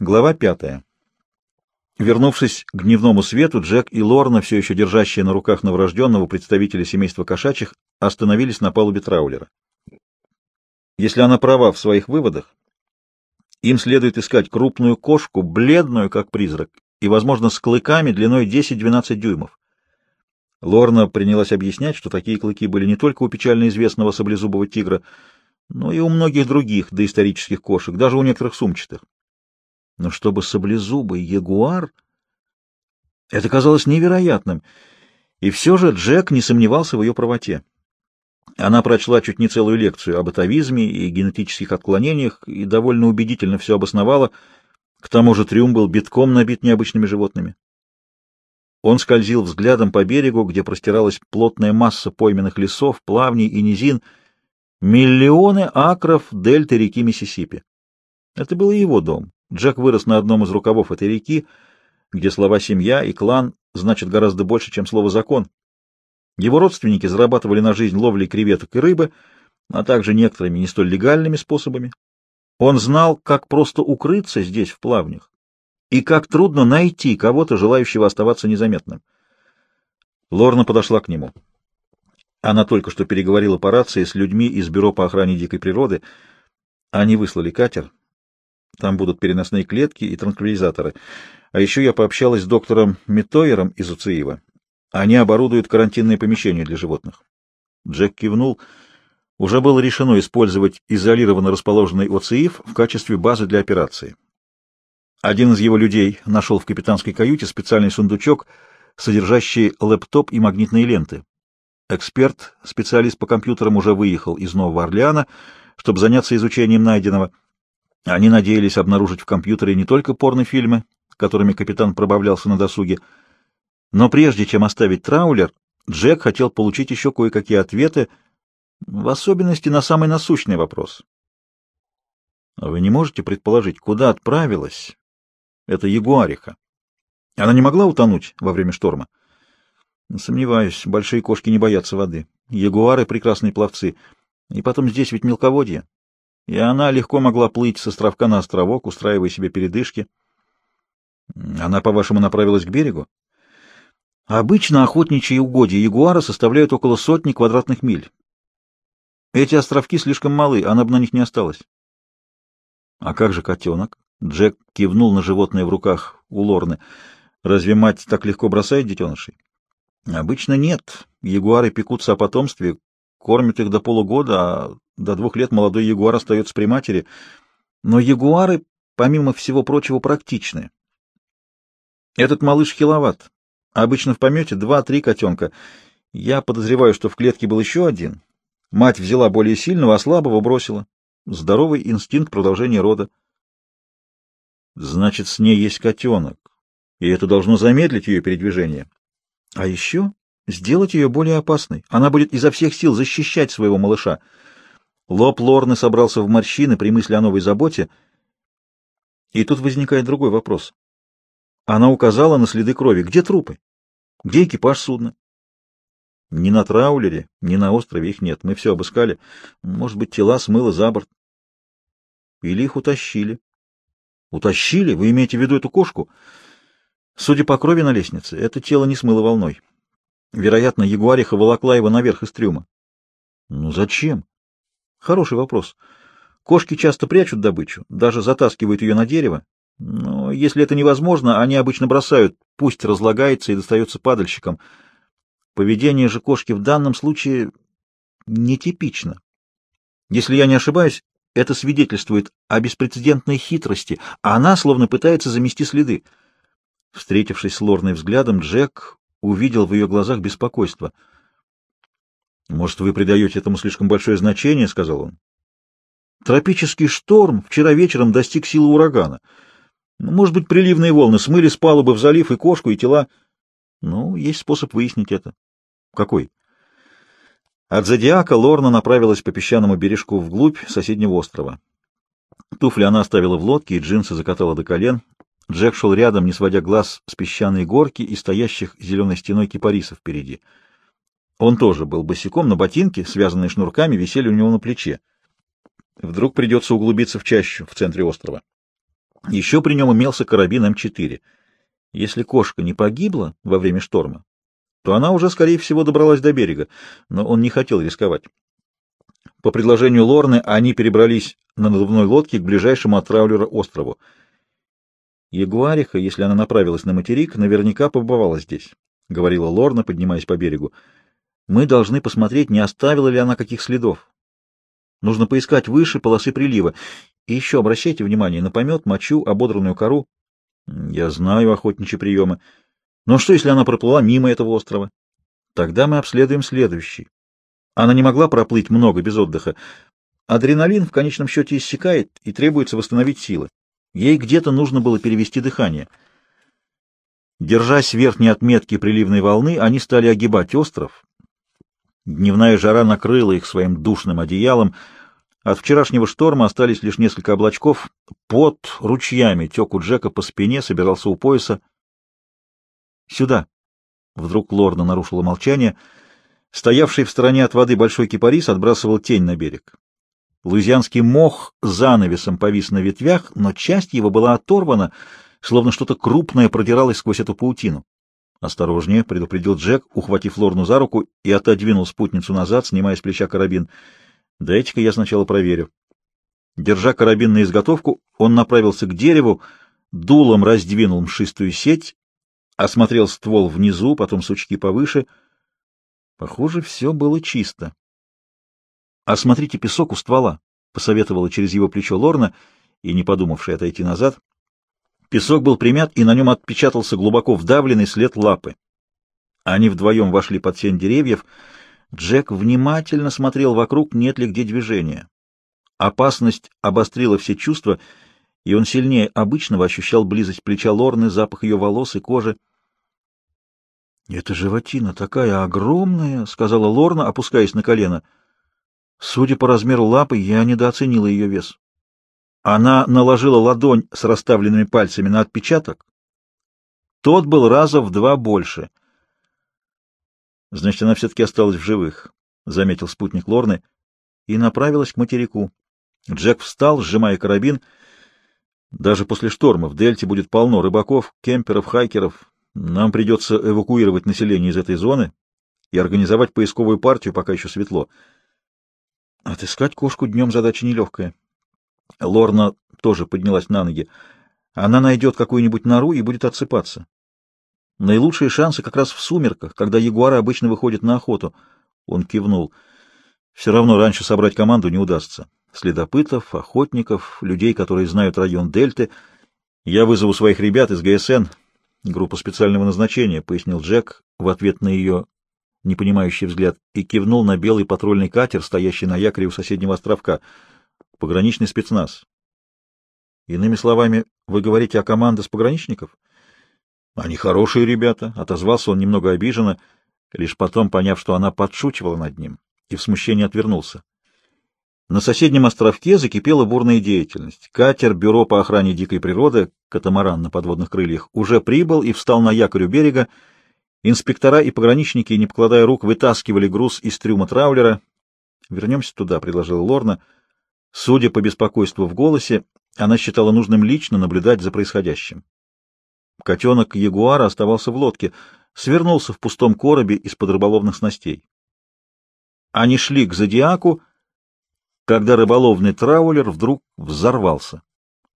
Глава пятая. Вернувшись к дневному свету, Джек и Лорна, все еще держащие на руках новорожденного представителя семейства кошачьих, остановились на палубе траулера. Если она права в своих выводах, им следует искать крупную кошку, бледную, как призрак, и, возможно, с клыками длиной 10-12 дюймов. Лорна принялась объяснять, что такие клыки были не только у печально известного саблезубого тигра, но и у многих других доисторических кошек, даже у некоторых сумчатых. Но чтобы саблезубый ягуар... Это казалось невероятным, и все же Джек не сомневался в ее правоте. Она прочла чуть не целую лекцию об атовизме и генетических отклонениях и довольно убедительно все обосновала. К тому же трюм был битком набит необычными животными. Он скользил взглядом по берегу, где простиралась плотная масса пойменных лесов, плавней и низин, миллионы акров дельты реки Миссисипи. Это был его дом. Джек вырос на одном из рукавов этой реки, где слова «семья» и «клан» значат гораздо больше, чем слово «закон». Его родственники зарабатывали на жизнь ловлей креветок и рыбы, а также некоторыми не столь легальными способами. Он знал, как просто укрыться здесь, в плавнях, и как трудно найти кого-то, желающего оставаться незаметным. Лорна подошла к нему. Она только что переговорила по рации с людьми из Бюро по охране дикой природы. Они выслали катер. Там будут переносные клетки и транквилизаторы. А еще я пообщалась с доктором Метойером из Уциева. Они оборудуют карантинные помещения для животных. Джек кивнул. Уже было решено использовать изолированно расположенный ОЦИИФ в качестве базы для операции. Один из его людей нашел в капитанской каюте специальный сундучок, содержащий лэптоп и магнитные ленты. Эксперт, специалист по компьютерам, уже выехал из Нового Орлеана, чтобы заняться изучением найденного. Они надеялись обнаружить в компьютере не только порнофильмы, которыми капитан пробавлялся на досуге, но прежде чем оставить траулер, Джек хотел получить еще кое-какие ответы, в особенности на самый насущный вопрос. Вы не можете предположить, куда отправилась эта ягуариха? Она не могла утонуть во время шторма? Сомневаюсь, большие кошки не боятся воды. Ягуары — прекрасные пловцы. И потом здесь ведь мелководье. И она легко могла плыть с островка на островок, устраивая себе передышки. Она, по-вашему, направилась к берегу? Обычно охотничьи угодья ягуара составляют около сотни квадратных миль. Эти островки слишком малы, она бы на них не осталась. А как же котенок? Джек кивнул на животное в руках у Лорны. Разве мать так легко бросает детенышей? Обычно нет. Ягуары пекутся о потомстве, кормят их до полугода, а до двух лет молодой ягуар остается при матери. Но ягуары, помимо всего прочего, практичны. Этот малыш хиловат. Обычно в помете два-три котенка. Я подозреваю, что в клетке был еще один. Мать взяла более сильного, а слабого бросила. Здоровый инстинкт продолжения рода. Значит, с ней есть котенок, и это должно замедлить ее передвижение. А еще сделать ее более опасной. Она будет изо всех сил защищать своего малыша. Лоб Лорны собрался в морщины при мысли о новой заботе. И тут возникает другой вопрос. Она указала на следы крови. Где трупы? Где экипаж судна? Ни на траулере, ни на острове их нет. Мы все обыскали. Может быть, тела смыло за борт. Или их утащили. Утащили? Вы имеете в виду эту кошку? Судя по крови на лестнице, это тело не смыло волной. Вероятно, ягуариха волокла его наверх из трюма. Ну зачем? Хороший вопрос. Кошки часто прячут добычу, даже затаскивают ее на дерево. Но если это невозможно, они обычно бросают, пусть разлагается и достается падальщикам. Поведение же кошки в данном случае нетипично. Если я не ошибаюсь, это свидетельствует о беспрецедентной хитрости, а она словно пытается замести следы. Встретившись с Лорной взглядом, Джек увидел в ее глазах беспокойство. «Может, вы придаете этому слишком большое значение?» — сказал он. «Тропический шторм вчера вечером достиг силы урагана». Ну, может быть, приливные волны смыли с палубы в залив и кошку, и тела. Ну, есть способ выяснить это. Какой? От зодиака Лорна направилась по песчаному бережку вглубь соседнего острова. Туфли она оставила в лодке, и джинсы закатала до колен. Джек шел рядом, не сводя глаз с песчаной горки и стоящих зеленой стеной кипарисов впереди. Он тоже был босиком, но ботинки, связанные шнурками, висели у него на плече. Вдруг придется углубиться в чащу в центре острова. Еще при нем имелся карабин М4. Если кошка не погибла во время шторма, то она уже, скорее всего, добралась до берега, но он не хотел рисковать. По предложению Лорны они перебрались на надувной лодке к ближайшему от траулера острову. Ягуариха, если она направилась на материк, наверняка побывала здесь, — говорила Лорна, поднимаясь по берегу. Мы должны посмотреть, не оставила ли она каких следов. Нужно поискать выше полосы прилива. И еще обращайте внимание на помет, мочу, ободранную кору. Я знаю охотничьи приемы. Но что, если она проплыла мимо этого острова? Тогда мы обследуем следующий. Она не могла проплыть много без отдыха. Адреналин в конечном счете иссякает, и требуется восстановить силы. Ей где-то нужно было перевести дыхание. Держась верхней отметки приливной волны, они стали огибать остров. Дневная жара накрыла их своим душным одеялом. От вчерашнего шторма остались лишь несколько облачков. Пот ручьями тек у Джека по спине, собирался у пояса. «Сюда!» — вдруг Лорна нарушила молчание — Стоявший в стороне от воды большой кипарис отбрасывал тень на берег. Луизианский мох занавесом повис на ветвях, но часть его была оторвана, словно что-то крупное продиралось сквозь эту паутину. «Осторожнее», — предупредил Джек, ухватив Лорну за руку и отодвинул спутницу назад, снимая с плеча карабин. «Дайте-ка я сначала проверю». Держа карабин на изготовку, он направился к дереву, дулом раздвинул мшистую сеть, осмотрел ствол внизу, потом сучки повыше — Похоже, все было чисто. — Осмотрите песок у ствола, — посоветовала через его плечо Лорна, и, не подумавшая отойти назад. Песок был примят, и на нем отпечатался глубоко вдавленный след лапы. Они вдвоем вошли под сень деревьев. Джек внимательно смотрел вокруг, нет ли где движения. Опасность обострила все чувства, и он сильнее обычного ощущал близость плеча Лорны, запах ее волос и кожи. — Эта животина такая огромная, — сказала Лорна, опускаясь на колено. Судя по размеру лапы, я недооценила ее вес. Она наложила ладонь с расставленными пальцами на отпечаток. Тот был раза в два больше. — Значит, она все-таки осталась в живых, — заметил спутник Лорны, и направилась к материку. Джек встал, сжимая карабин. Даже после шторма в дельте будет полно рыбаков, кемперов, хайкеров, нам придется эвакуировать население из этой зоны и организовать поисковую партию, пока еще светло. Отыскать кошку днем задача нелегкая. Лорна тоже поднялась на ноги. Она найдет какую-нибудь нору и будет отсыпаться. Наилучшие шансы как раз в сумерках, когда ягуары обычно выходят на охоту. Он кивнул. Все равно раньше собрать команду не удастся. Следопытов, охотников, людей, которые знают район Дельты. Я вызову своих ребят из ГСН — Группа специального назначения, — пояснил Джек в ответ на ее непонимающий взгляд и кивнул на белый патрульный катер, стоящий на якоре у соседнего островка. Пограничный спецназ. Иными словами, вы говорите о команде с пограничников? Они хорошие ребята, — отозвался он немного обиженно, лишь потом поняв, что она подшучивала над ним, и в смущении отвернулся. На соседнем островке закипела бурная деятельность. Катер Бюро по охране дикой природы, катамаран на подводных крыльях, уже прибыл и встал на якорь у берега. Инспектора и пограничники, не покладая рук, вытаскивали груз из трюма траулера. «Вернемся туда», — предложила Лорна. Судя по беспокойству в голосе, она считала нужным лично наблюдать за происходящим. Котенок Ягуара оставался в лодке, свернулся в пустом коробе из-под рыболовных снастей. Они шли к Зодиаку, когда рыболовный траулер вдруг взорвался.